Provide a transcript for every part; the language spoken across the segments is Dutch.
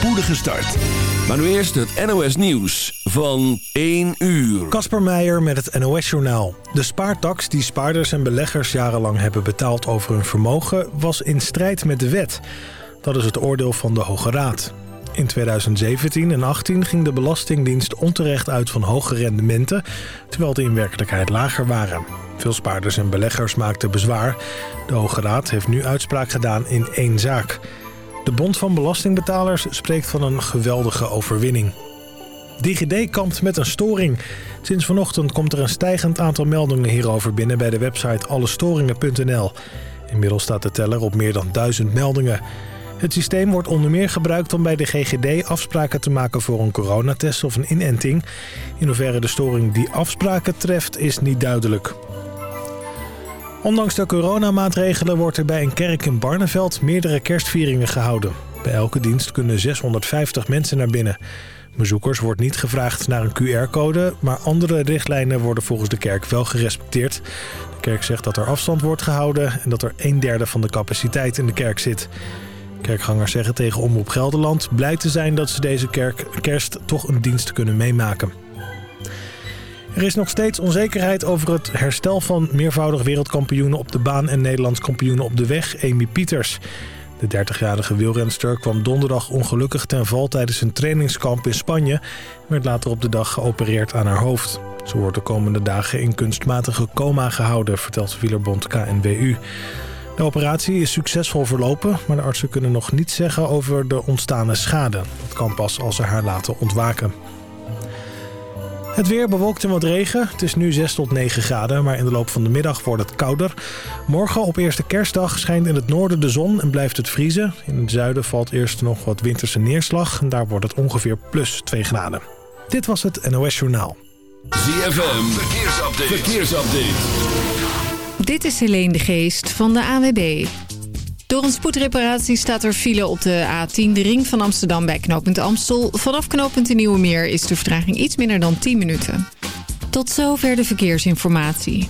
spoedige start. Maar nu eerst het NOS Nieuws van 1 uur. Kasper Meijer met het NOS Journaal. De spaartax die spaarders en beleggers jarenlang hebben betaald over hun vermogen... was in strijd met de wet. Dat is het oordeel van de Hoge Raad. In 2017 en 2018 ging de Belastingdienst onterecht uit van hoge rendementen... terwijl die in werkelijkheid lager waren. Veel spaarders en beleggers maakten bezwaar. De Hoge Raad heeft nu uitspraak gedaan in één zaak. De Bond van Belastingbetalers spreekt van een geweldige overwinning. DigiD kampt met een storing. Sinds vanochtend komt er een stijgend aantal meldingen hierover binnen... bij de website allestoringen.nl. Inmiddels staat de teller op meer dan duizend meldingen... Het systeem wordt onder meer gebruikt om bij de GGD afspraken te maken voor een coronatest of een inenting. In hoeverre de storing die afspraken treft is niet duidelijk. Ondanks de coronamaatregelen wordt er bij een kerk in Barneveld meerdere kerstvieringen gehouden. Bij elke dienst kunnen 650 mensen naar binnen. Bezoekers wordt niet gevraagd naar een QR-code, maar andere richtlijnen worden volgens de kerk wel gerespecteerd. De kerk zegt dat er afstand wordt gehouden en dat er een derde van de capaciteit in de kerk zit. Kerkgangers zeggen tegen Omroep Gelderland blij te zijn dat ze deze kerk, kerst toch een dienst kunnen meemaken. Er is nog steeds onzekerheid over het herstel van meervoudig wereldkampioenen op de baan en Nederlands kampioenen op de weg, Amy Pieters. De 30-jarige wielrenster kwam donderdag ongelukkig ten val tijdens een trainingskamp in Spanje en werd later op de dag geopereerd aan haar hoofd. Ze wordt de komende dagen in kunstmatige coma gehouden, vertelt wielerbond KNWU. De operatie is succesvol verlopen, maar de artsen kunnen nog niets zeggen over de ontstane schade. Dat kan pas als ze haar laten ontwaken. Het weer bewolkt en wat regen. Het is nu 6 tot 9 graden, maar in de loop van de middag wordt het kouder. Morgen op eerste kerstdag schijnt in het noorden de zon en blijft het vriezen. In het zuiden valt eerst nog wat winterse neerslag en daar wordt het ongeveer plus 2 graden. Dit was het NOS Journaal. ZFM, verkeersupdate. verkeersupdate. Dit is Helene de Geest van de AWB. Door een spoedreparatie staat er file op de A10, de ring van Amsterdam bij knooppunt Amstel. Vanaf knooppunt de Nieuwe Meer is de vertraging iets minder dan 10 minuten. Tot zover de verkeersinformatie.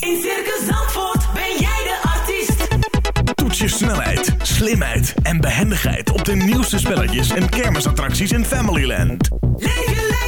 In Circus Zandvoort ben jij de artiest. Toets je snelheid, slimheid en behendigheid op de nieuwste spelletjes en kermisattracties in Familyland. Leef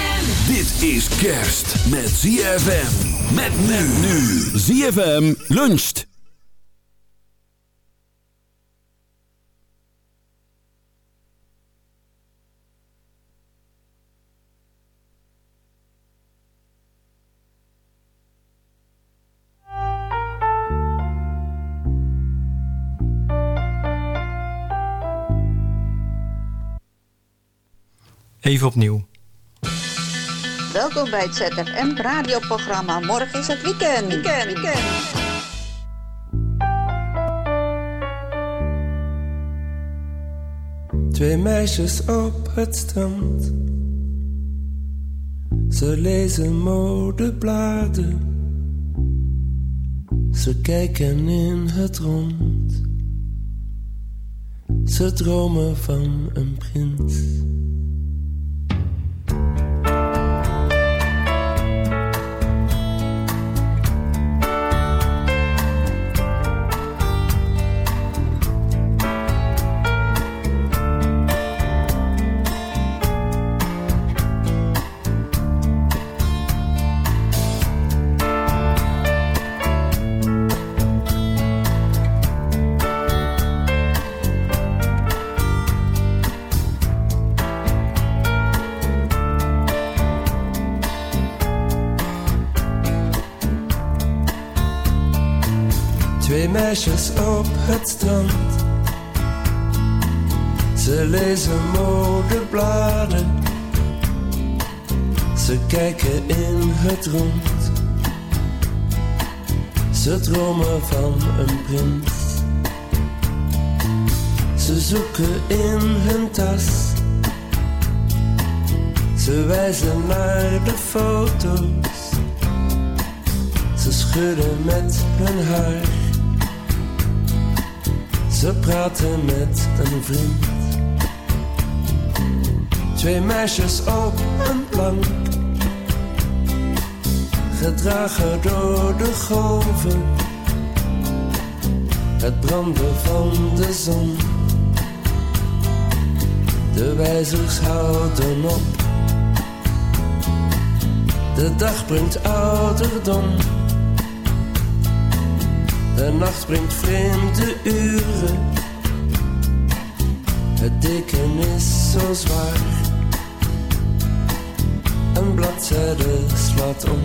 Dit is kerst met ZFM. Met men nu. ZFM luncht. Even opnieuw. Welkom bij het ZFM radioprogramma. Morgen is het weekend. Weekend, weekend. Twee meisjes op het strand. Ze lezen modebladen. Ze kijken in het rond. Ze dromen van een prins. Foto's. Ze schudden met hun haar. Ze praten met een vriend. Twee meisjes op een plank. Gedragen door de golven. Het branden van de zon. De wijzers houden op. De dag brengt ouderdom. De nacht brengt vreemde uren. Het deken is zo zwaar. Een bladzijde slaat om.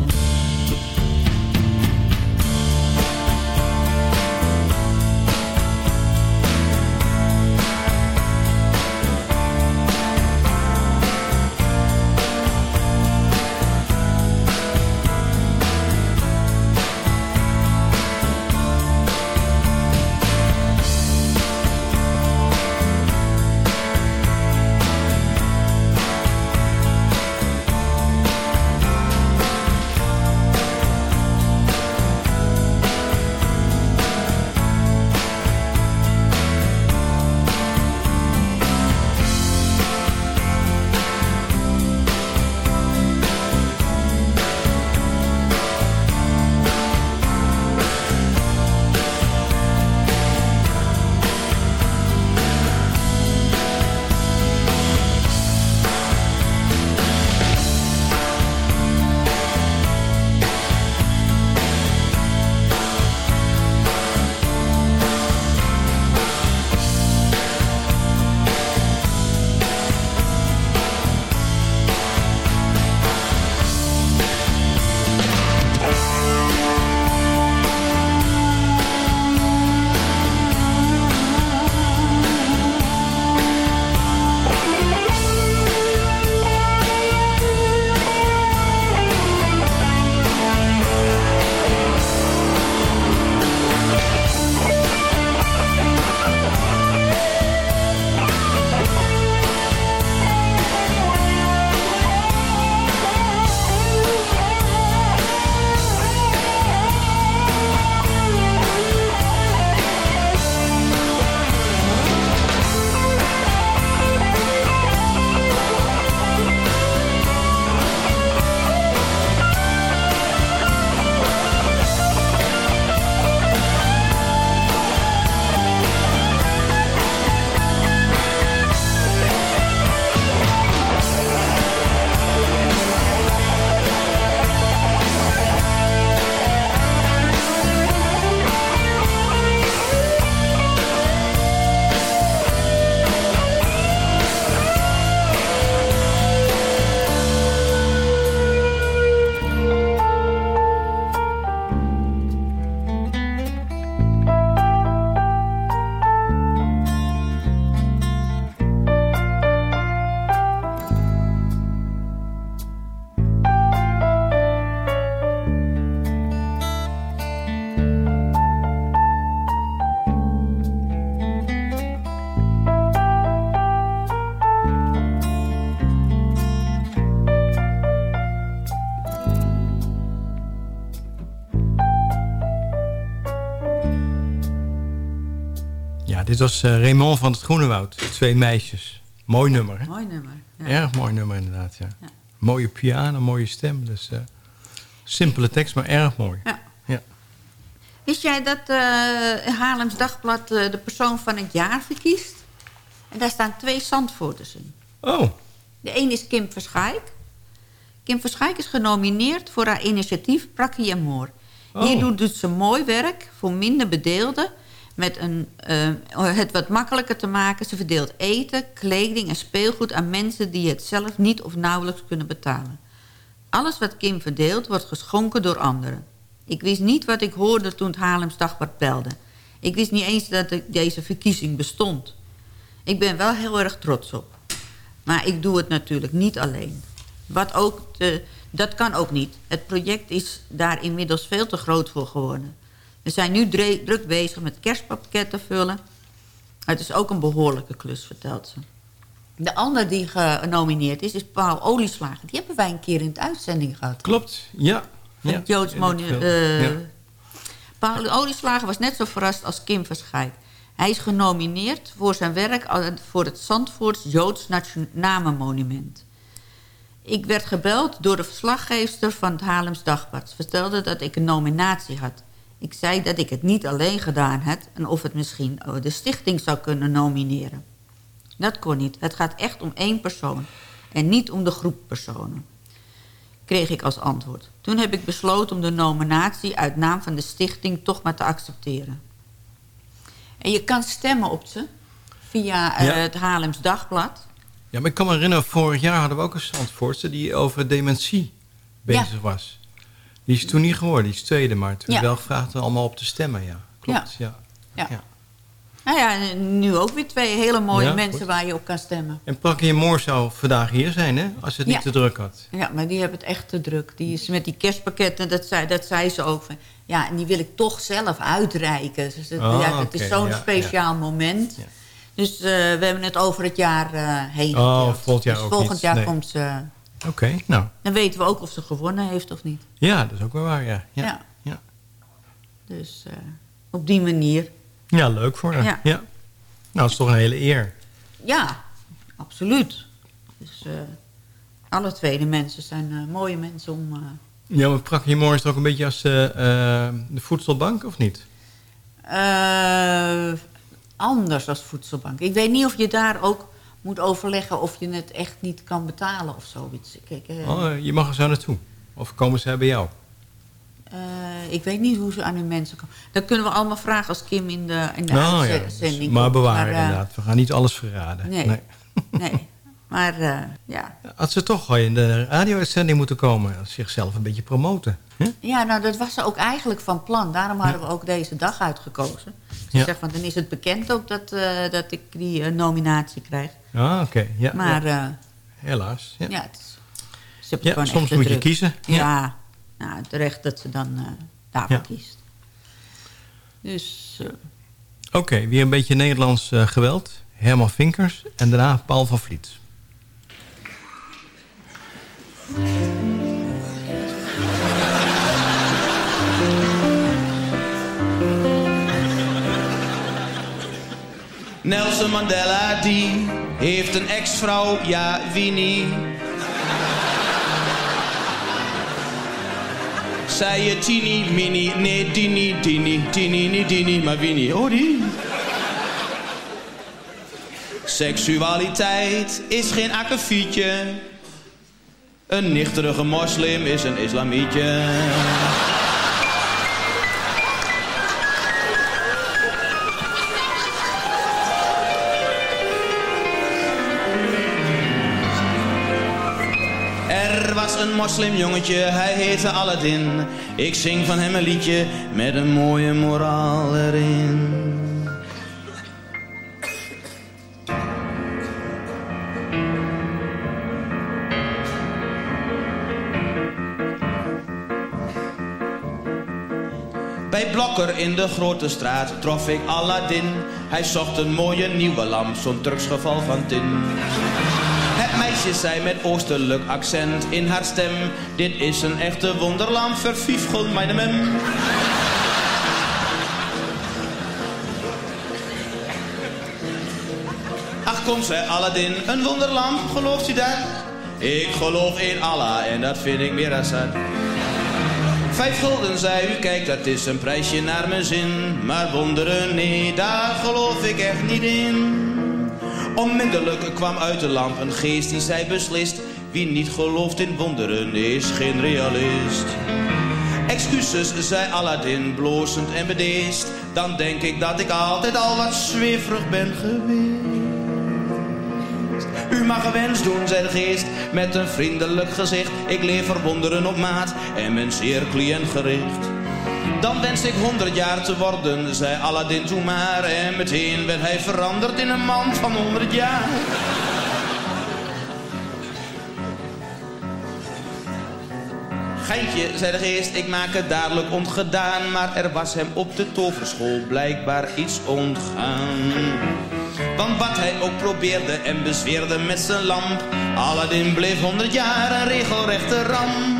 Ja, dit was eh, Raymond van het Groenewoud. Twee meisjes. Mooi nummer, hè? Mooi nummer. Ja. Erg mooi nummer, inderdaad, ja. Ja. Mooie piano, mooie stem. Dus eh, simpele tekst, maar erg mooi. Ja. Ja. Wist jij dat eh Haarlems Dagblad de persoon van het jaar verkiest? En daar staan twee Zandvoorters in. Oh, De een is Kim Verschaik. Kim Verschaik is genomineerd voor haar initiatief Prakkie Amor. Hierdoor Oh. doet ze mooi werk voor minder bedeelden... met een, eh, het wat makkelijker te maken. Ze verdeelt eten, kleding en speelgoed aan mensen... die het zelf niet of nauwelijks kunnen betalen. Alles wat Kim verdeelt wordt geschonken door anderen. Ik wist niet wat ik hoorde toen het Haarlems belde. Ik wist niet eens dat de- deze verkiezing bestond. Ik ben wel heel erg trots op. Maar ik doe het natuurlijk niet alleen. Wat ook dat kan ook niet. Het project is daar inmiddels veel te groot voor geworden. We zijn nu druk bezig met kerstpakketten vullen. Het is ook een behoorlijke klus, vertelt ze. De ander die genomineerd is, is Paul Olieslager. Die hebben wij een keer in de uitzending gehad. Klopt, ja. Van ja. het Joods In het monu- film. eh, Ja. Paul Olieslager was net zo verrast als Kim Verschijk. Hij is genomineerd voor zijn werk voor het Zandvoorts Joods Namenmonument. Ik werd gebeld door de verslaggeefster van het Haarlems Dagblad. Ze vertelde dat ik een nominatie had. Ik zei dat ik het niet alleen gedaan had... en of het misschien oh, de stichting zou kunnen nomineren. Dat kon niet. Het gaat echt om één persoon. En niet om de groep personen kreeg ik als antwoord. Toen heb ik besloten om de nominatie uit naam van de stichting toch maar te accepteren. En je kan stemmen op ze via eh, Ja. het Haarlems Dagblad. Ja, maar ik kan me herinneren, vorig jaar hadden we ook een Zandvoortse... die over dementie bezig was. Die is toen niet geworden, die is tweede. Maar toen Ja. wel gevraagd om allemaal op te stemmen, ja. Klopt, ja. Ja. Ja. Nou ja, nu ook weer twee hele mooie Ja, mensen goed. waar je op kan stemmen. En Prakkie Moor zou vandaag hier zijn, hè? Als het niet te druk had. Ja, maar die hebben het echt te druk. Die is met die kerstpakketten, dat zei, dat zei ze ook. Ja, en die wil ik toch zelf uitreiken. Dus het, Oh, het is zo'n speciaal moment. Dus eh, we hebben het over het jaar eh, heen Oh, volgend jaar dus ook volgend niet, jaar nee. komt ze... Oké, nou. Dan weten we ook of ze gewonnen heeft of niet. Ja, dat is ook wel waar, ja. Ja, Ja. ja. Dus eh, op die manier. Ja, leuk voor haar. Ja. Ja. Nou, dat is toch een hele eer. Ja, absoluut. Dus eh, alle twee de mensen zijn eh, mooie mensen om... Ja, maar Moor is toch ook een beetje als de voedselbank, of niet? anders als voedselbank. Ik weet niet of je daar ook moet overleggen of je het echt niet kan betalen of zoiets. Kijk, eh, Oh, je mag er zo naartoe. Of komen ze bij jou? eh, ik weet niet hoe ze aan hun mensen komen. Dat kunnen we allemaal vragen als Kim in de, in de Nou ja, uitzending dus- maar bewaren eh, inderdaad. We gaan niet alles verraden. Nee. Nee, maar ja. Had ze toch al in de radio-uitzending moeten komen. Zichzelf een beetje promoten. Ja, nou dat was ze ook eigenlijk van plan. Daarom hadden we ook deze dag uitgekozen. Ze Ja. zegt van, dan is het bekend ook dat, eh, dat ik die eh, nominatie krijg. Ah, oké. Ja, maar ja. ja, helaas. Ja. ja, het is, ze heeft Ja, soms moet je kiezen. Ja. Nou, terecht dat ze dan eh, daarvoor Ja. kiest. Dus eh, Oké, weer een beetje Nederlands eh, geweld. Herman Vinkers en daarna Paul van Vliet. Nelson Mandela, die heeft een ex-vrouw, ja, wie niet? Zij je Tini, Mini, nee, Dini, Dini, Tini, niet Dini, maar wie niet? Oh, die. Seksualiteit is geen akkefietje. Een nichterige moslim is een islamietje. Was een moslimjongetje, hij heette Aladdin. Ik zing van hem een liedje met een mooie moraal erin. Bij Blokker in de grote straat trof ik Aladdin. Hij zocht een mooie nieuwe lamp, zo'n drugsgeval van tin. Het meisje zei met oostelijk accent in haar stem: Dit is een echte wonderlamp, verfief gewoon mijn mem. Ach kom, zei Aladdin, een wonderlamp, gelooft u dat? Ik geloof in Allah en dat vind ik meer zat. Vijf gulden, zei u, kijk, dat is een prijsje naar mijn zin. Maar wonderen, nee, daar geloof ik echt niet in. Onmiddellijk kwam uit de lamp een geest die zei beslist... Wie niet gelooft in wonderen is geen realist. Excuses, zei Aladdin, blozend en bedeesd. Dan denk ik dat ik altijd al wat zweverig ben geweest. U mag een wens doen, zei de geest, met een vriendelijk gezicht. Ik leef voor wonderen op maat en ben zeer cliëntgericht. Dan wens ik honderd jaar te worden, zei Aladdin toen maar. En meteen werd hij veranderd in een man van honderd jaar. Geintje, zei de geest, ik maak het dadelijk ontgedaan. Maar er was hem op de toverschool blijkbaar iets ontgaan. Want wat hij ook probeerde en bezweerde met zijn lamp... Aladdin bleef honderd jaar een regelrechte ramp.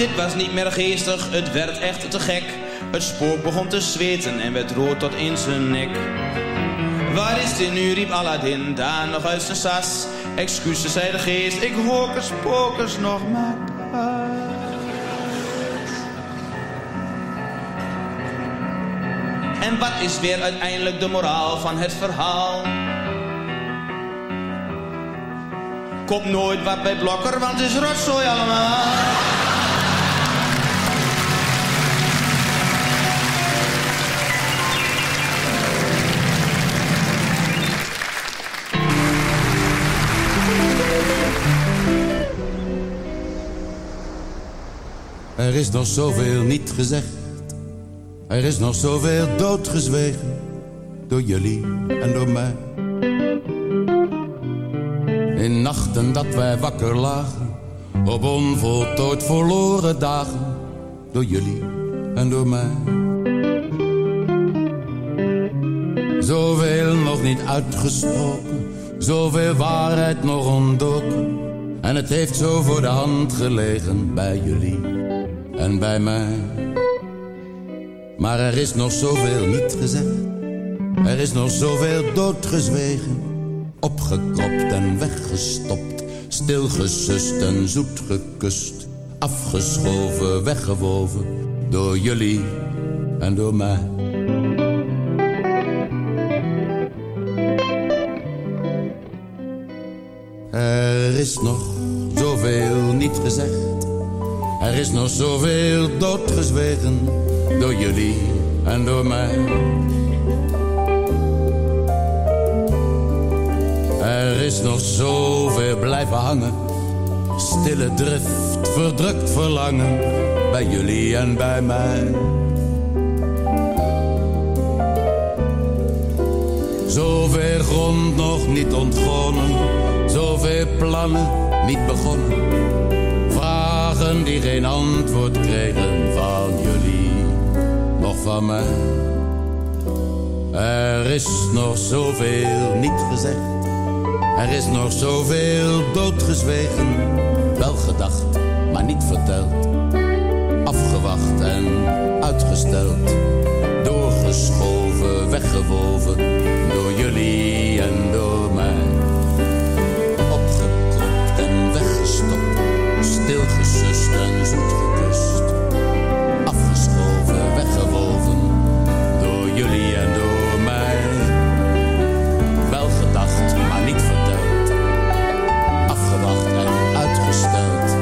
Dit was niet meer geestig, het werd echt te gek. Het spook begon te zweten en werd rood tot in zijn nek. Waar is dit nu, riep Aladdin, daar nog uit zijn sas. Excuses, zei de geest, ik hoor spokers nog maar En wat is weer uiteindelijk de moraal van het verhaal? Komt nooit wat bij Blokker, want het is rotzooi allemaal. Er is nog zoveel niet gezegd. Er is nog zoveel doodgezwegen. Door jullie en door mij. In nachten dat wij wakker lagen. Op onvoltooid verloren dagen. Door jullie en door mij. Zoveel nog niet uitgesproken. Zoveel waarheid nog ontdoken. En het heeft zo voor de hand gelegen bij jullie en bij mij. Maar er is nog zoveel niet gezegd. Er is nog zoveel doodgezwegen. Opgekropt en weggestopt. Stilgesust en zoet gekust. Afgeschoven, weggewoven. Door jullie en door mij. Er is nog zoveel niet gezegd. Er is nog zoveel doodgezwegen door jullie en door mij. Er is nog zoveel blijven hangen, stille drift, verdrukt verlangen bij jullie en bij mij. Zoveel grond nog niet ontgonnen, zoveel plannen niet begonnen die geen antwoord kregen van jullie, nog van mij. Er is nog zoveel niet gezegd, er is nog zoveel doodgezwegen. Wel gedacht, maar niet verteld, afgewacht en uitgesteld. Doorgeschoven, weggewoven, door jullie en door stilgesust en zoet gekust. Afgeschoven, weggewoven, door jullie en door mij. Wel gedacht, maar niet verteld. Afgewacht en uitgesteld.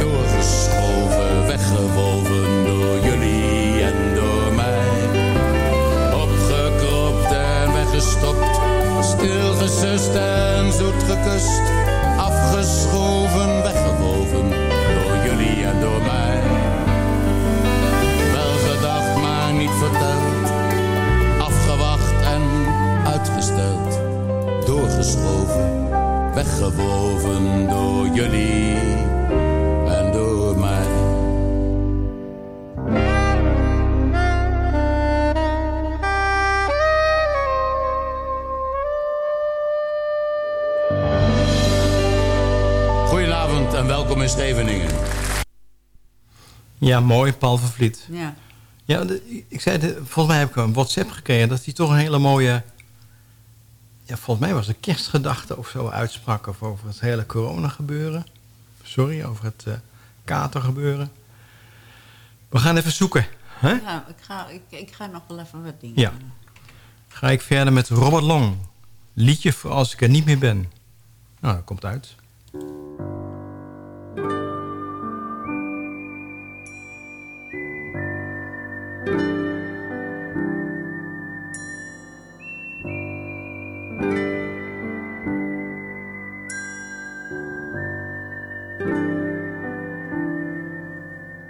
Doorgeschoven, weggewoven, door jullie en door mij. Opgekropt en weggestopt. Stilgesust en zoet gekust. Afgeschoven, Weggewoven, door jullie en door mij. Goedenavond en welkom in Scheveningen. Ja, mooi, Paul van Vliet. Ja. Ja, ik zei, volgens mij heb ik een WhatsApp gekregen... dat hij toch een hele mooie... Ja, volgens mij was het kerstgedachte of zo uitsprak... of over het hele corona gebeuren. Sorry, over het eh kater gebeuren. We gaan even zoeken. Hè? Ja, ik, ga, ik, ik ga nog wel even wat dingen Ja. Ga ik verder met Robert Long. Liedje voor als ik er niet meer ben. Nou, dat komt uit.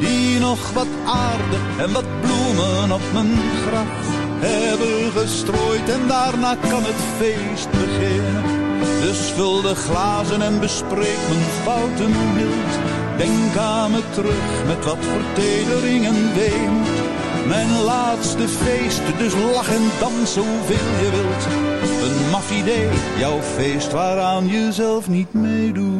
die nog wat aarde en wat bloemen op mijn graf hebben gestrooid en daarna kan het feest beginnen. Dus vul de glazen en bespreek mijn fouten mild. Denk aan me terug met wat vertedering en weemoed. Mijn laatste feest, dus lach en dans zoveel je wilt. Een maf idee, jouw feest waaraan je zelf niet meedoet.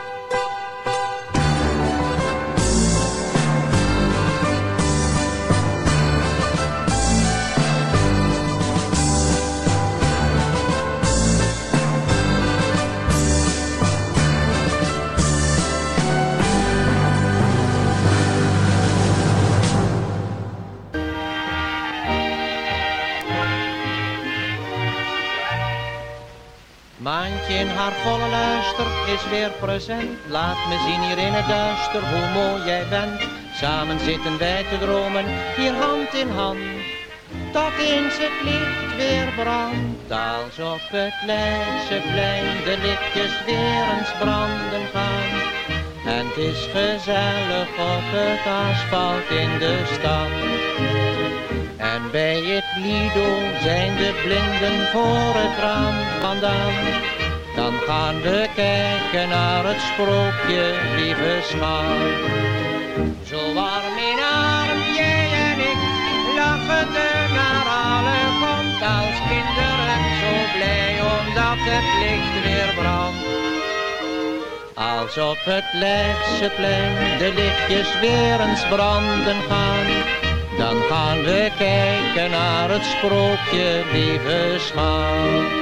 Maantje in haar volle luister is weer present. Laat me zien hier in het duister hoe mooi jij bent. Samen zitten wij te dromen, hier hand in hand. Tot eens het licht weer brandt, als op het Leidseplein de lichtjes weer eens branden gaan. En het is gezellig op het asfalt in de stad. En bij het Lido zijn de blinden voor het raam vandaan. Dan gaan we kijken naar het sprookje, lieve schat. Zo warm in arm, jij en ik, lachende naar alle komt als kinderen. Zo blij omdat het licht weer brandt. Als op het Leidseplein de lichtjes weer eens branden gaan. Dan gaan we kijken naar het sprookje, lieve schat.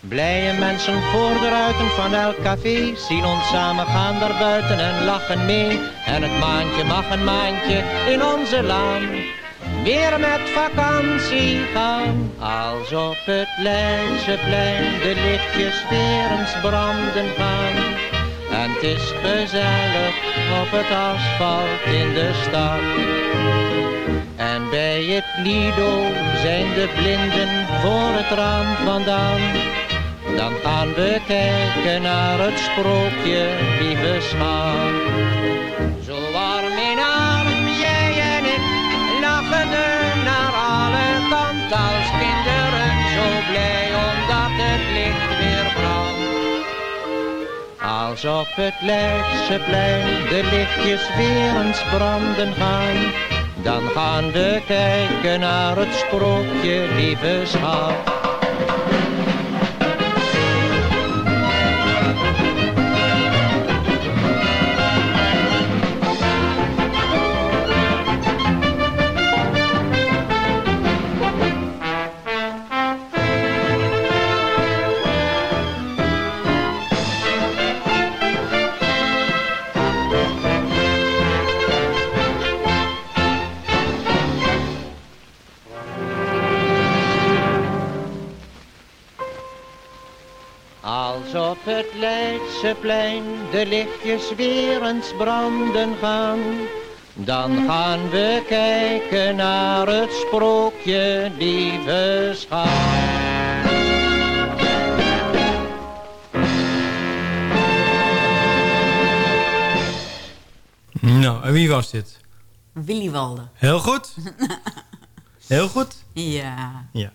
Blije mensen voor de ruiten van elk café zien ons samen gaan daar buiten en lachen mee. En het maandje mag een maandje in onze laan weer met vakantie gaan. Als op het Leidseplein de lichtjes weer eens branden gaan. En het is gezellig op het asfalt in de stad. En bij het Lido zijn de blinden voor het raam vandaan. Dan gaan we kijken naar het sprookje, lieve schat. Zo warm in arm, jij en ik, lachende Als op het Leidseplein de lichtjes weer branden gaan, dan gaan we kijken naar het sprookje, lieve schat. Leidseplein de lichtjes weer eens branden gaan, dan gaan we kijken naar het sprookje, lieve schat. Nou, en wie was dit? Willy Walde. Heel goed. Heel goed. Ja, Ja.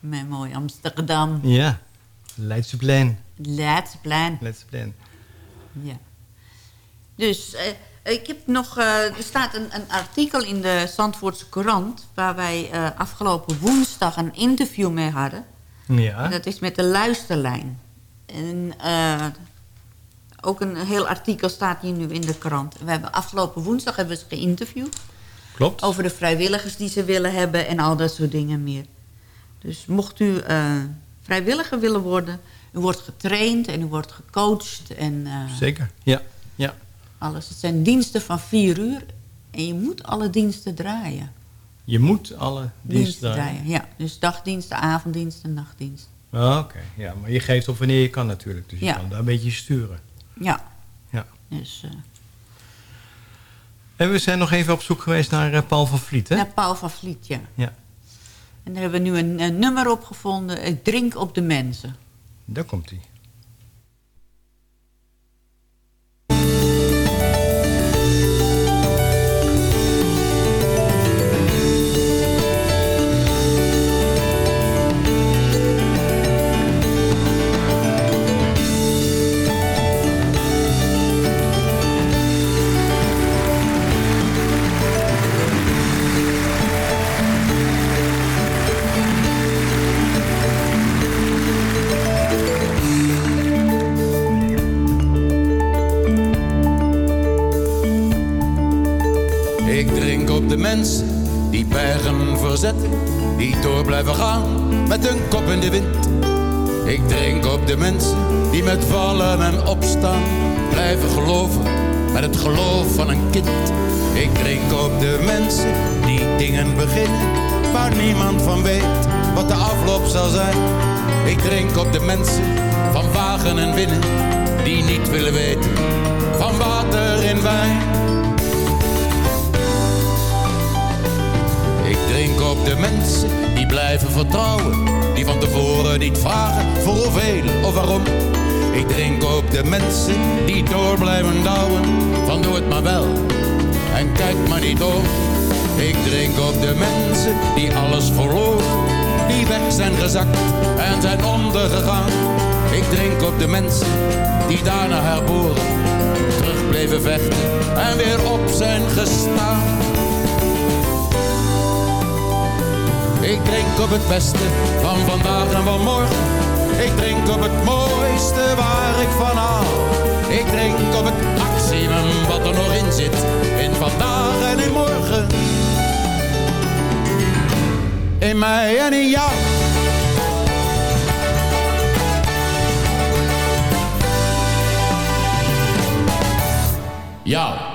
met mooi Amsterdam. Ja. Leidseplein. Leidseplein. Leidseplein. Ja. Dus eh, ik heb nog, eh, er staat een, een artikel in de Zandvoortse Courant... waar wij eh, afgelopen woensdag een interview mee hadden. Ja. En dat is met de luisterlijn. En ook een heel artikel staat hier nu in de krant. We hebben afgelopen woensdag hebben we ze geïnterviewd. Klopt. Over de vrijwilligers die ze willen hebben en al dat soort dingen meer. Dus mocht u vrijwilliger willen worden... u wordt getraind en u wordt gecoacht en eh, Zeker. Ja. Ja. alles. Het zijn diensten van vier uur en je moet alle diensten draaien. Je moet alle diensten draaien. draaien. Ja, dus dagdiensten, avonddiensten, nachtdiensten. Ah, Oké, ja, maar je geeft op wanneer je kan natuurlijk. Dus je Ja. kan daar een beetje sturen. Ja. Ja. Dus, eh, En we zijn nog even op zoek geweest naar eh, Paul van Vliet, hè? naar Paul van Vliet, ja. Ja. En daar hebben we nu een, een nummer op gevonden. Ik drink op de mensen. Daar komt hij. De mensen die bergen verzetten, die door blijven gaan met hun kop in de wind. Ik drink op de mensen die met vallen en opstaan blijven geloven met het geloof van een kind. Ik drink op de mensen die dingen beginnen waar niemand van weet wat de afloop zal zijn. Ik drink op de mensen van wagen en winnen die niet willen weten van water in wijn. Op de mensen die blijven vertrouwen. Die van tevoren niet vragen voor hoeveel of waarom. Ik drink op de mensen die door blijven douwen. Van doe het maar wel en kijk maar niet om. Ik drink op de mensen die alles verloren. Die weg zijn gezakt en zijn ondergegaan. Ik drink op de mensen die daarna herboren. Terug bleven vechten en weer op zijn gestaan. Ik drink op het beste van vandaag en van morgen. Ik drink op het mooiste waar ik van hou. Ik drink op het maximum wat er nog in zit. In vandaag en in morgen. In mij en in jou. Jou.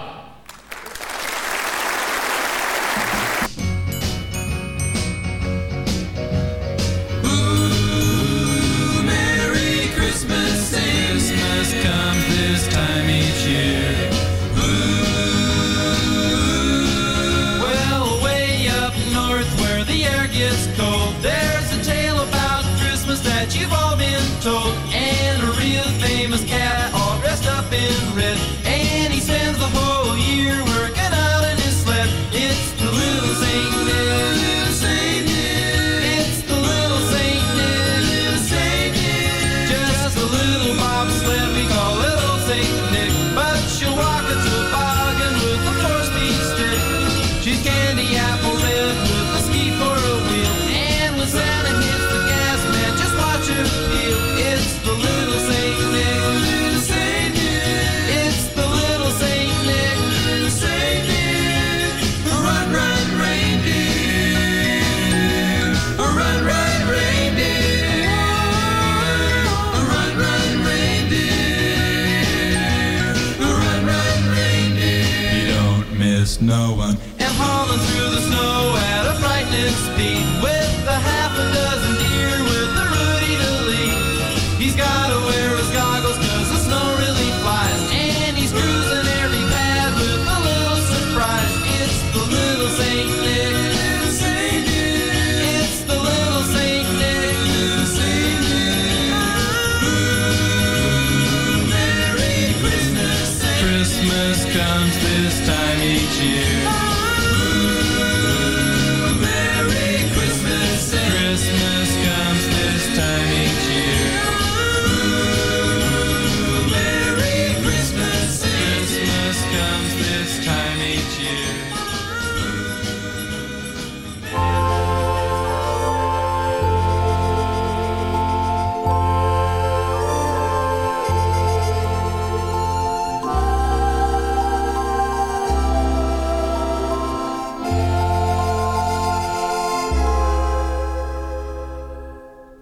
In red.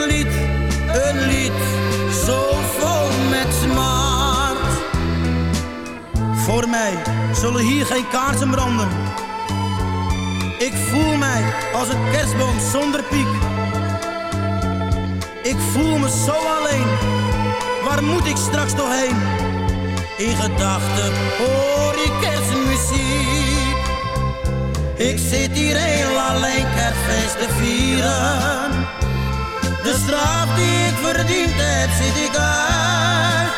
Kerstfeestlied. Een lied zo vol met smart. Voor mij zullen hier geen kaarsen branden. Ik voel mij als een kerstboom zonder piek. Ik voel me zo alleen, waar moet ik straks toch heen? In gedachten hoor ik kerstmuziek. Ik zit hier heel alleen kerstfeest te vieren. De straf die ik verdiend heb, zit ik uit.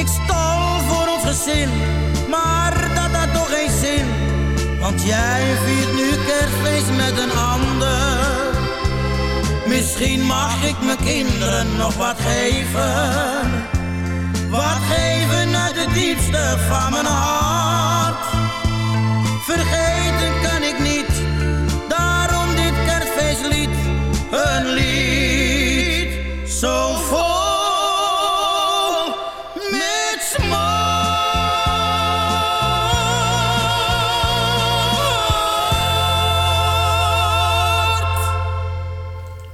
Ik stal voor ons gezin, maar dat had toch geen zin. Want jij viert nu kerstfeest met een ander. Misschien mag ik mijn kinderen nog wat geven. Wat geven uit het diepste van mijn hart. Vergeten kan ik niet, daarom dit kerstfeestlied. Zo vol met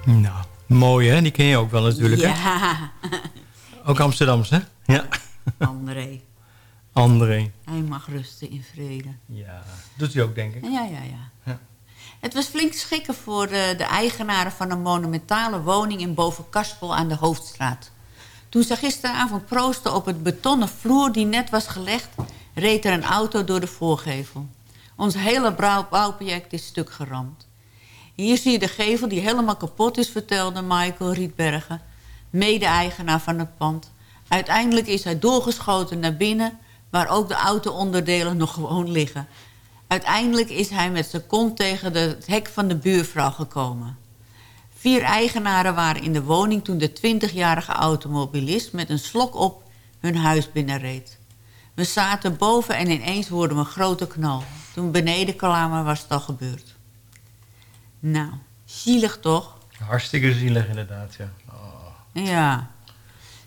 Nou, mooi hè, die ken je ook wel natuurlijk hè? Ja, Ook Amsterdamse hè? Ja. André. André. Hij mag rusten in vrede. Ja, doet hij ook denk ik. Ja, ja, ja. Ja. Het was flink schikken voor de, de eigenaren van een monumentale woning in Bovenkaspel aan de Hoofdstraat. Toen ze gisteravond proosten op het betonnen vloer die net was gelegd... reed er een auto door de voorgevel. Ons hele bouwproject is stuk geramd. Hier zie je de gevel die helemaal kapot is, vertelde Michael Rietbergen... mede-eigenaar van het pand. Uiteindelijk is hij doorgeschoten naar binnen... waar ook de auto-onderdelen nog gewoon liggen. Uiteindelijk is hij met zijn kont tegen de, het hek van de buurvrouw gekomen. Vier eigenaren waren in de woning toen de 20-jarige automobilist... met een slok op hun huis binnenreed. We zaten boven en ineens hoorden we een grote knal. Toen beneden kwamen was het al gebeurd. Nou, zielig toch? Hartstikke zielig inderdaad, ja. Ja.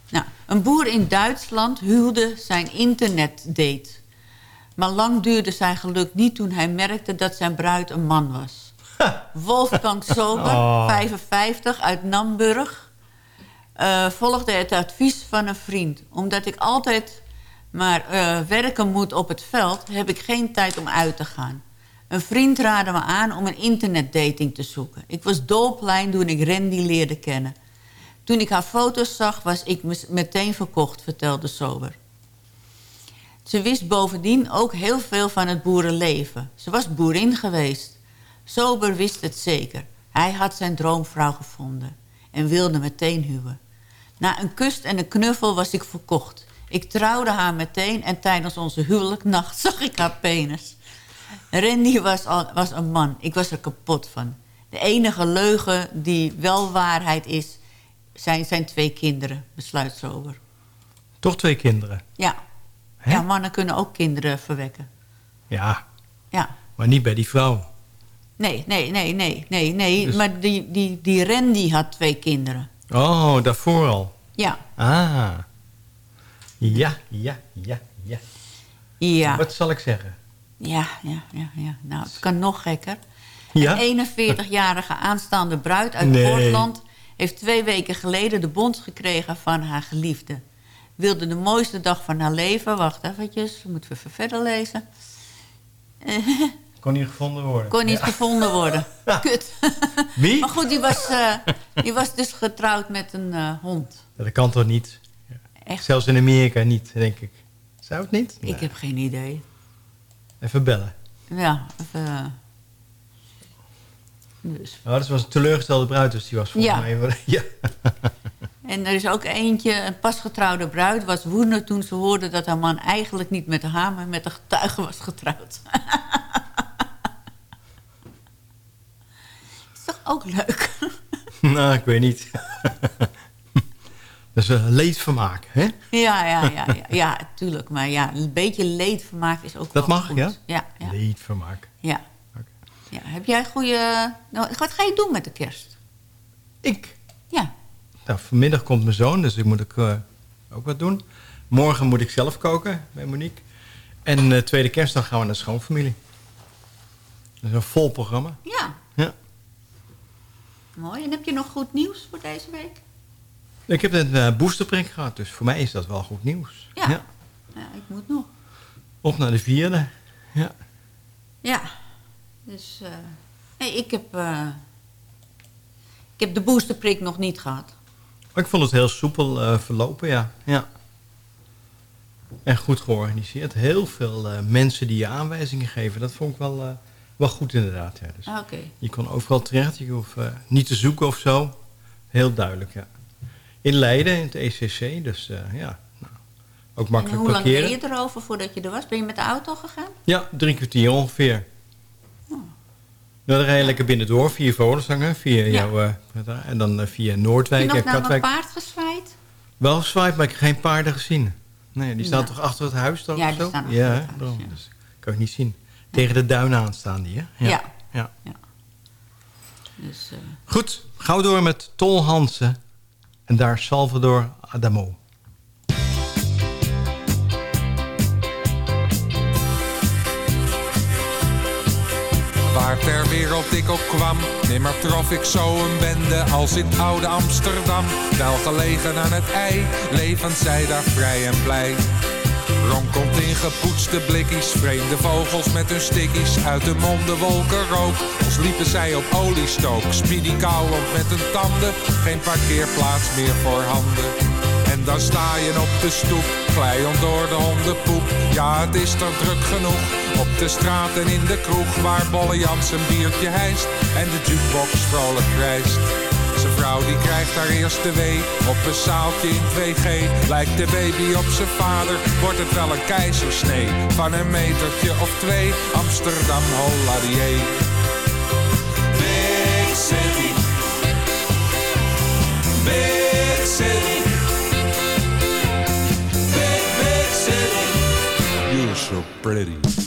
Nou, een boer in Duitsland huwde zijn internetdate. Maar lang duurde zijn geluk niet toen hij merkte dat zijn bruid een man was. Wolfgang Sober, Oh. 55, uit Namburg... eh, volgde het advies van een vriend. Omdat ik altijd maar eh, werken moet op het veld... heb ik geen tijd om uit te gaan. Een vriend raadde me aan om een internetdating te zoeken. Ik was dolplein toen ik Randy leerde kennen. Toen ik haar foto's zag, was ik meteen verkocht, vertelde Sober. Ze wist bovendien ook heel veel van het boerenleven. Ze was boerin geweest. Sober wist het zeker. Hij had zijn droomvrouw gevonden en wilde meteen huwen. Na een kus en een knuffel was ik verkocht. Ik trouwde haar meteen en tijdens onze huwelijknacht zag ik haar penis. Randy was, al, was een man. Ik was er kapot van. De enige leugen die wel waarheid is, zijn zijn twee kinderen, besluit Sober. Toch twee kinderen. Ja. Ja, mannen kunnen ook kinderen verwekken. Ja, Ja. maar niet bij die vrouw. Nee, nee, nee, nee, nee, nee. Dus- Maar die, die, die Randy had twee kinderen. Oh, daarvoor al. Ja. Ah. Ja, ja, ja, ja. Ja. Wat zal ik zeggen? Ja, ja, ja, ja. Nou, het kan nog gekker. Ja? Een 41-jarige aanstaande bruid uit Nee. Portland... heeft twee weken geleden de bond gekregen van haar geliefde. Wilde de mooiste dag van haar leven... Wacht eventjes, moeten we even verder lezen. Kon niet gevonden worden. Kon niet Ja. gevonden worden. Kut. Wie? Maar goed, die was, eh, die was dus getrouwd met een eh, hond. Dat kan toch niet? Echt? Zelfs in Amerika niet, denk ik. Zou het niet? Ik heb geen idee. Even bellen. Ja, even... eh, Dus. Oh, dat was een teleurgestelde bruid, dus die was volgens Ja. mij... Ja. En er is ook eentje, een pasgetrouwde bruid, was woedend toen ze hoorde dat haar man eigenlijk niet met haar, maar met een getuige was getrouwd. is toch ook leuk? nou, ik weet niet. dat is een leedvermaak, hè? ja, ja, ja, ja, ja, tuurlijk. Maar ja, een beetje leedvermaak is ook Dat wel mag, goed. ja? Ja, ja. Leedvermaak. ja. ja. Heb jij goede... Nou, wat ga je doen met de kerst? Ik? Ja. Nou, vanmiddag komt mijn zoon, dus ik moet ik, eh, ook wat doen. Morgen moet ik zelf koken bij Monique. En eh, tweede kerstdag gaan we naar de schoonfamilie. Dat is een vol programma. Ja. Ja. Mooi. En heb je nog goed nieuws voor deze week? Ik heb een eh, boosterprik gehad, dus voor mij is dat wel goed nieuws. Ja. Ja, ik moet nog. Op naar de vierde. Ja. Ja. Dus... nee, ik heb... ik heb de boosterprik nog niet gehad. Maar ik vond het heel soepel eh, verlopen, ja. ja. En goed georganiseerd. Heel veel eh, mensen die je aanwijzingen geven. Dat vond ik wel, eh, wel goed inderdaad. Ja. Dus Ah, Oké. Je kon overal terecht. Je hoeft eh, niet te zoeken of zo. Heel duidelijk, ja. In Leiden, in het ECC. Dus eh, ja, nou, ook En makkelijk hoe lang parkeren. reed je erover voordat je er was? Ben je met de auto gegaan? Ja, drie kwartier ongeveer. Nou, dan rij je lekker binnendoor via Volenshangen, via Ja. jouw... eh, en dan eh, via Heb je Noordwijk en naar mijn Katwijk. paard gezwaaid? Wel geswaaid, maar ik heb geen paarden gezien. Nee, die staan Ja. toch achter het huis dan? Ja, die zo? staan achter ja, het huis, ja. Dus kan ik niet zien. Tegen de duinen aan staan die, hè? Ja. ja. Dus, eh, Goed, gauw door met Tol Hansen. En daar Salvador Adamo. Waar ter wereld ik ook kwam, nimmer trof ik zo een bende als in oude Amsterdam. Wel gelegen aan het ei, levend zij daar vrij en blij. Ronkelt in gepoetste blikkies, vreemde vogels met hun stickies. Uit de monden wolken rook, als liepen zij op oliestook. Speedy kauwend met hun tanden, geen parkeerplaats meer voor handen. En dan sta je op de stoep, glijend door de hondenpoep. Ja, het is er druk genoeg, op de straat en in de kroeg. Waar Bolle Jans een biertje hijst en de jukebox vrolijk krijst. Zijn vrouw die krijgt haar eerste wee op een zaaltje in 2G. Lijkt de baby op zijn vader, wordt het wel een keizersnee. Van een metertje of twee, Amsterdam Holladier. Big city. Big city. Big, big city. You're so pretty.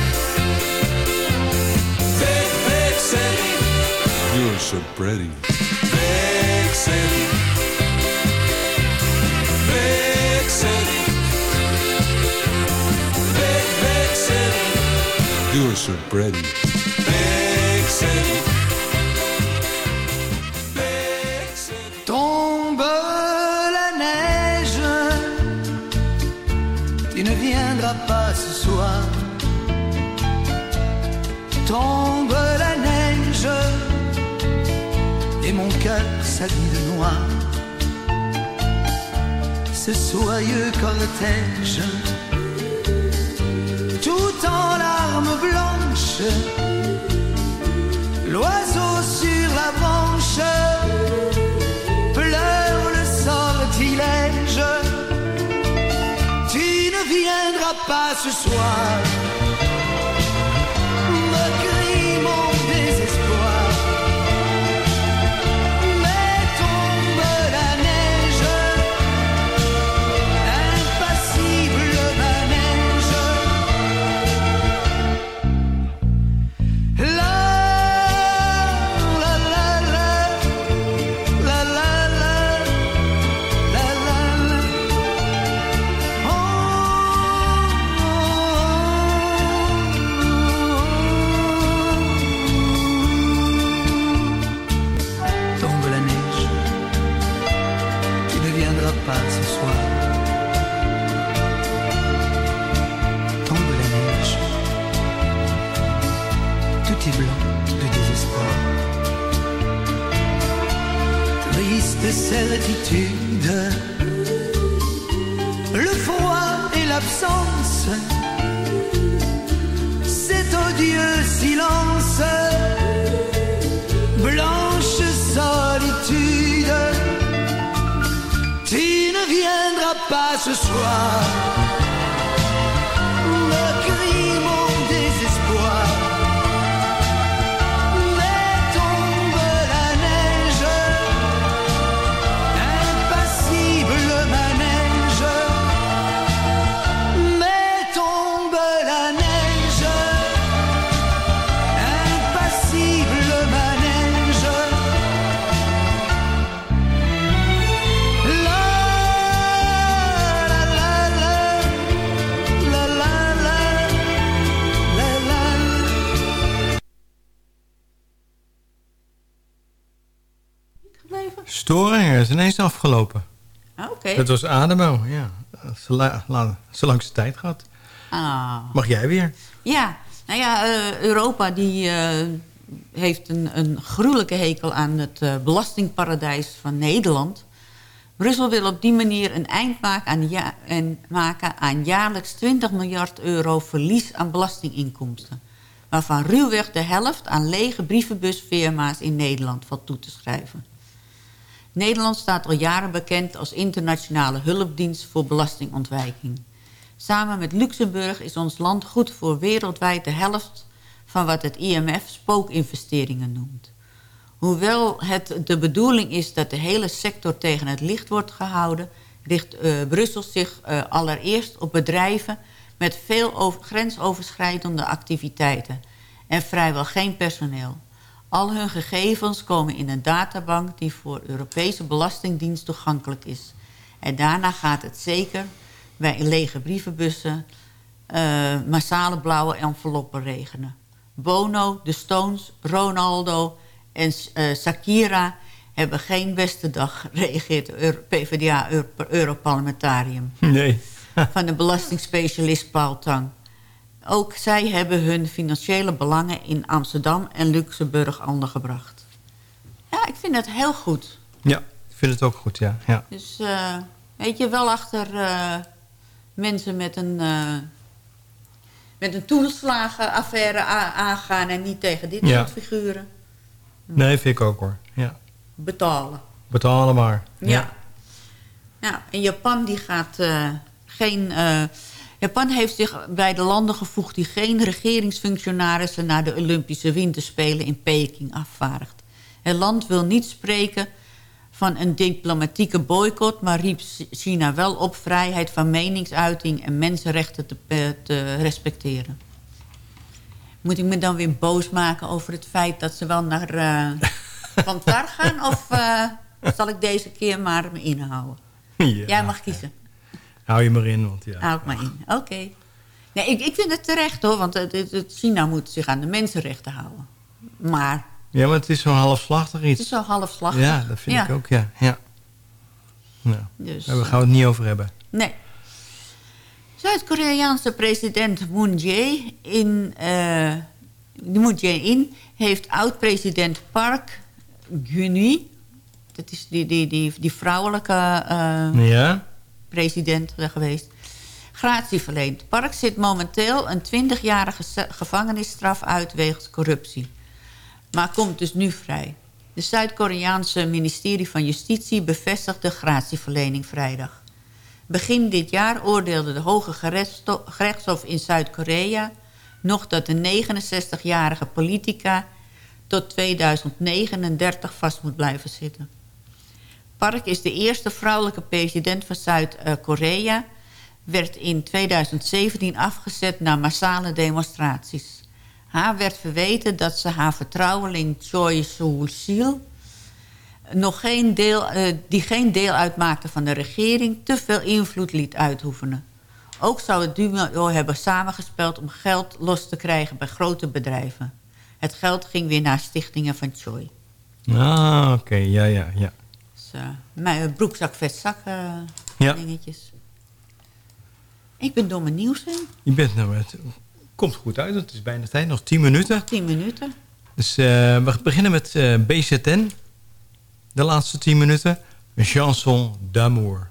So pretty. Big city. Big city. Big, big city. You're so pretty. Big city. Tombe la neige, tu ne viendras pas ce soir. Tombe mon cœur s'habille de noir. Ce soyeux cortège, tout en larmes blanches, l'oiseau sur la branche pleure le sortilège. Tu ne viendras pas ce soir. Blanche solitude, tu ne viendras pas ce soir. Ineens afgelopen. Ah, Oké. Dat was Ademo, ja. Zo, la, la, tijd gehad. Ah. Mag jij weer? Ja, nou ja, eh, Europa die, eh, heeft een, een gruwelijke hekel aan het eh, belastingparadijs van Nederland. Brussel wil op die manier een eind maken aan, ja en maken aan jaarlijks 20 miljard euro verlies aan belastinginkomsten. Waarvan ruwweg de helft aan lege brievenbusfirma's in Nederland valt toe te schrijven. Nederland staat al jaren bekend als internationale hulpdienst voor belastingontwijking. Samen met Luxemburg is ons land goed voor wereldwijd de helft van wat het IMF spookinvesteringen noemt. Hoewel het de bedoeling is dat de hele sector tegen het licht wordt gehouden... richt eh, Brussel zich eh, allereerst op bedrijven met veel over- grensoverschrijdende activiteiten... en vrijwel geen personeel. Al hun gegevens komen in een databank die voor Europese Belastingdienst toegankelijk is. En daarna gaat het zeker bij lege brievenbussen eh, massale blauwe enveloppen regenen. Bono, de Stones, Ronaldo en eh, Shakira hebben geen beste dag, reageert Euro- PvdA-Europarlementarium. Nee. van de belastingspecialist Paul Tang. Ook zij hebben hun financiële belangen in Amsterdam en Luxemburg ondergebracht. Ja, ik vind het heel goed. Ja, ik vind het ook goed, ja. ja. Dus eh, weet je, wel achter eh, mensen met een, eh, met een toeslagenaffaire aangaan... en niet tegen dit Ja. soort figuren Nee, vind ik ook hoor. Ja. betalen. Betalen maar. Ja. ja. en Japan die gaat geen... Japan heeft zich bij de landen gevoegd... die geen regeringsfunctionarissen... naar de Olympische Winterspelen in Peking afvaardigt. Het land wil niet spreken van een diplomatieke boycott... maar riep China wel op vrijheid van meningsuiting... en mensenrechten te, eh, te respecteren. Moet ik me dan weer boos maken over het feit... dat ze wel naar Qatar gaan... of eh, zal ik deze keer maar me inhouden? Ja. Jij mag kiezen. Hou je maar in, want ja. Hou ik maar in. Oké. Nee, ik, ik vind het terecht hoor, want het, het- het- China moet zich aan de mensenrechten houden. Maar Ja, maar het is zo'n halfslachtig het iets. is zo halfslachtig. Ja, dat vind Ja. ik ook, ja. ja. Nou, Dus, daar gaan we het niet over hebben. Nee. Zuid-Koreaanse president Moon Jae in, eh, Moon Jae-in heeft oud-president Park Geun-hye, dat is die, die, die, die vrouwelijke eh, Ja? President geweest, gratie verleend. Park zit momenteel een 20-jarige se- gevangenisstraf uit wegens corruptie. Maar komt dus nu vrij. De Zuid-Koreaanse ministerie van Justitie bevestigde gratieverlening vrijdag. Begin dit jaar oordeelde de Hoge Gerechtshof in Zuid-Korea... nog dat de 69-jarige politica tot 2039 vast moet blijven zitten. Park is de eerste vrouwelijke president van Zuid-Korea... werd in 2017 afgezet na massale demonstraties. Haar werd verweten dat ze haar vertrouweling Choi Sool-sil... nog eh, die geen deel uitmaakte van de regering... te veel invloed liet uitoefenen. Ook zou het duo hebben samengespeld om geld los te krijgen bij grote bedrijven. Het geld ging weer naar stichtingen van Choi. Ah, oké. Ja, ja, ja. Dus, eh, mijn broekzak, vetzak eh, Ja. dingetjes. Ik ben mijn nieuws. Je bent nou, het komt goed uit. Het is bijna tijd. Nog 10 minuten. 10 minuten. Dus eh, we beginnen met eh, BZN. De laatste 10 minuten. Een chanson d'amour.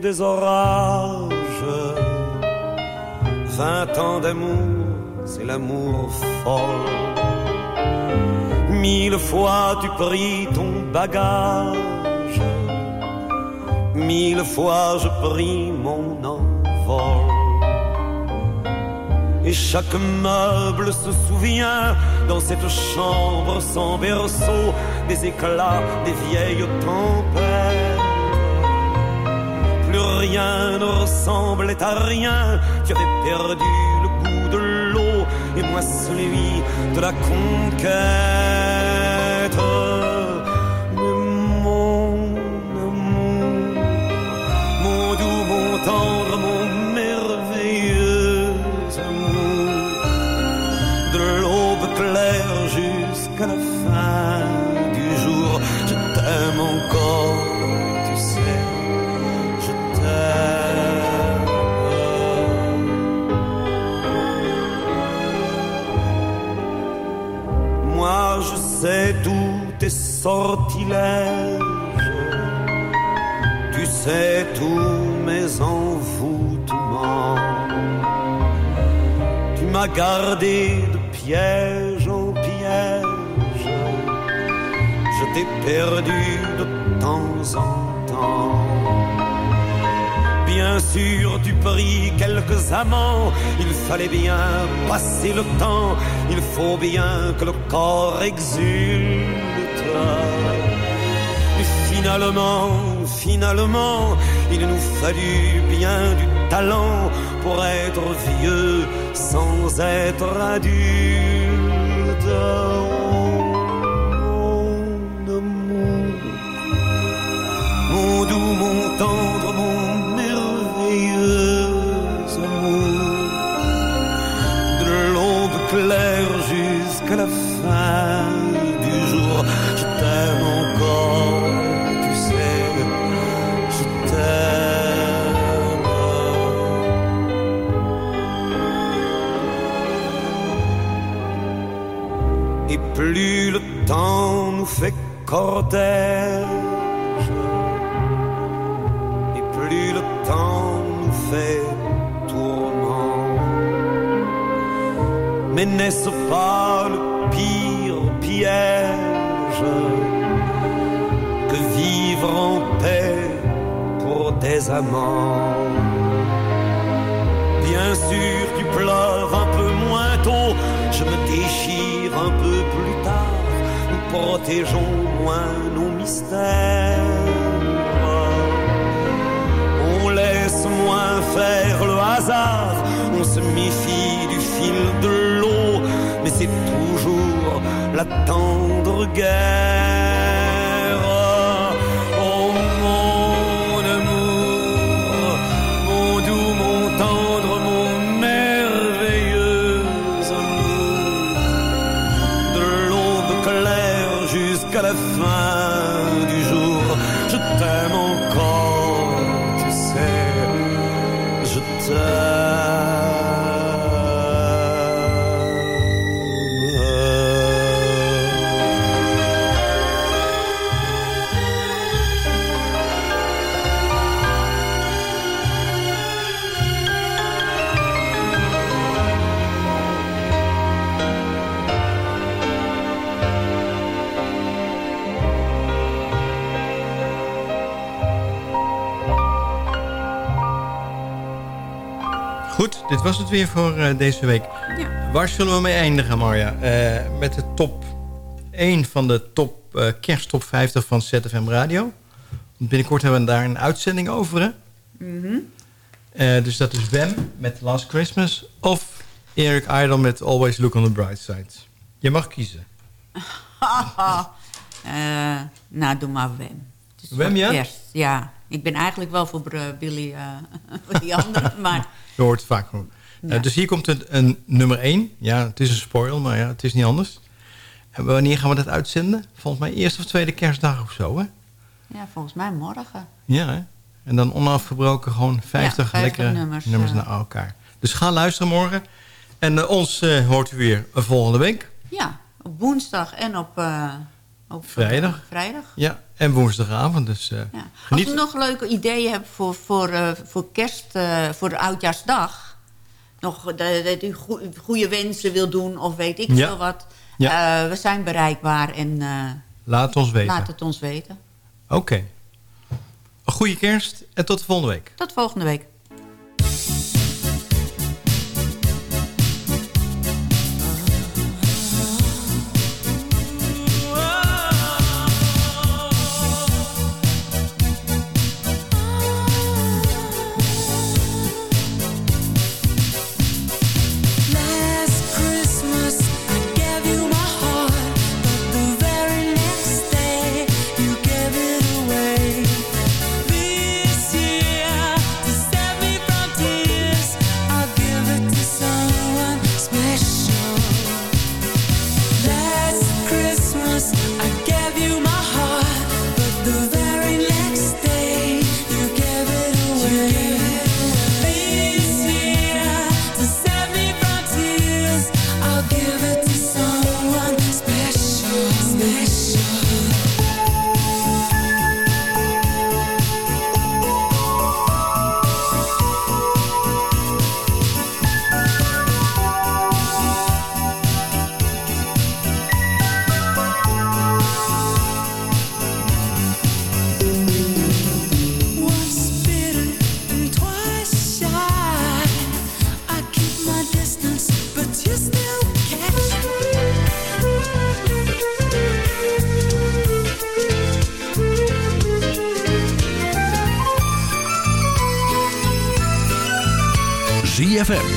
Des orages. Vingt ans d'amour, c'est l'amour folle. Mille fois tu pris ton bagage. Mille fois je pris mon envol. Et chaque meuble se souvient dans cette chambre sans berceau des éclats des vieilles tempêtes. Rien ne ressemblait à rien, tu avais perdu le goût de l'eau et moi celui de la conquête. Tes sortilèges, tu sais tous mes envoûtements. Tu m'as gardé de piège en piège, je t'ai perdu de temps en temps. Bien sûr, tu pris quelques amants. Il fallait bien passer le temps. Il faut bien que le corps exulte. Et finalement, finalement, il nous fallut bien du talent pour être vieux sans être adulte. Plus le temps nous fait cortège, et plus le temps nous fait tourment. Mais n'est-ce pas le pire piège que vivre en paix pour des amants? Bien sûr, tu pleures un peu moins tôt, je me déchire un peu plus tard, nous protégeons moins nos mystères. On laisse moins faire le hasard, on se méfie du fil de l'eau, mais c'est toujours la tendre guerre. Jusqu'à la dit was het weer voor eh, deze week. Waar zullen we mee eindigen, Marja? Eh, met de top 1 van de top, eh, kersttop 50 van ZFM Radio. Binnenkort hebben we daar een uitzending over, hè? Mhm. Dus dat is Wem met Last Christmas of Eric Idle met Always Look on the Bright Side. Je mag kiezen. Nou, doe maar Wem. Wem, ja? Kerst. Ja, ik ben eigenlijk wel voor Billy, eh, voor die andere, maar Je hoort het vaak gewoon. Eh, Ja. dus hier komt een, een nummer 1. Ja, het is een spoil, maar ja, het is niet anders. En wanneer gaan we dat uitzenden? Volgens mij eerste of tweede kerstdag of zo, hè? ja, volgens mij morgen. Ja, hè? En dan onafgebroken gewoon 50, Ja, 50 lekkere nummers, nummers, naar elkaar. Dus ga luisteren morgen. En eh, ons hoort u weer volgende week. Ja, op woensdag en op Op eh, Vrijdag. vrijdag. Ja, en woensdagavond. Dus eh, Ja. Als je nog leuke ideeën hebt voor, voor, eh, voor kerst, eh, voor de oudjaarsdag... nog dat u goe- goede wensen wil doen of weet ik Ja. veel wat... Ja. we zijn bereikbaar en Laat ons weten. laat het ons weten. Oké. Een goede kerst en tot de volgende week. Tot volgende week.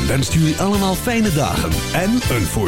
Wenst jullie allemaal fijne dagen en een voorspoedig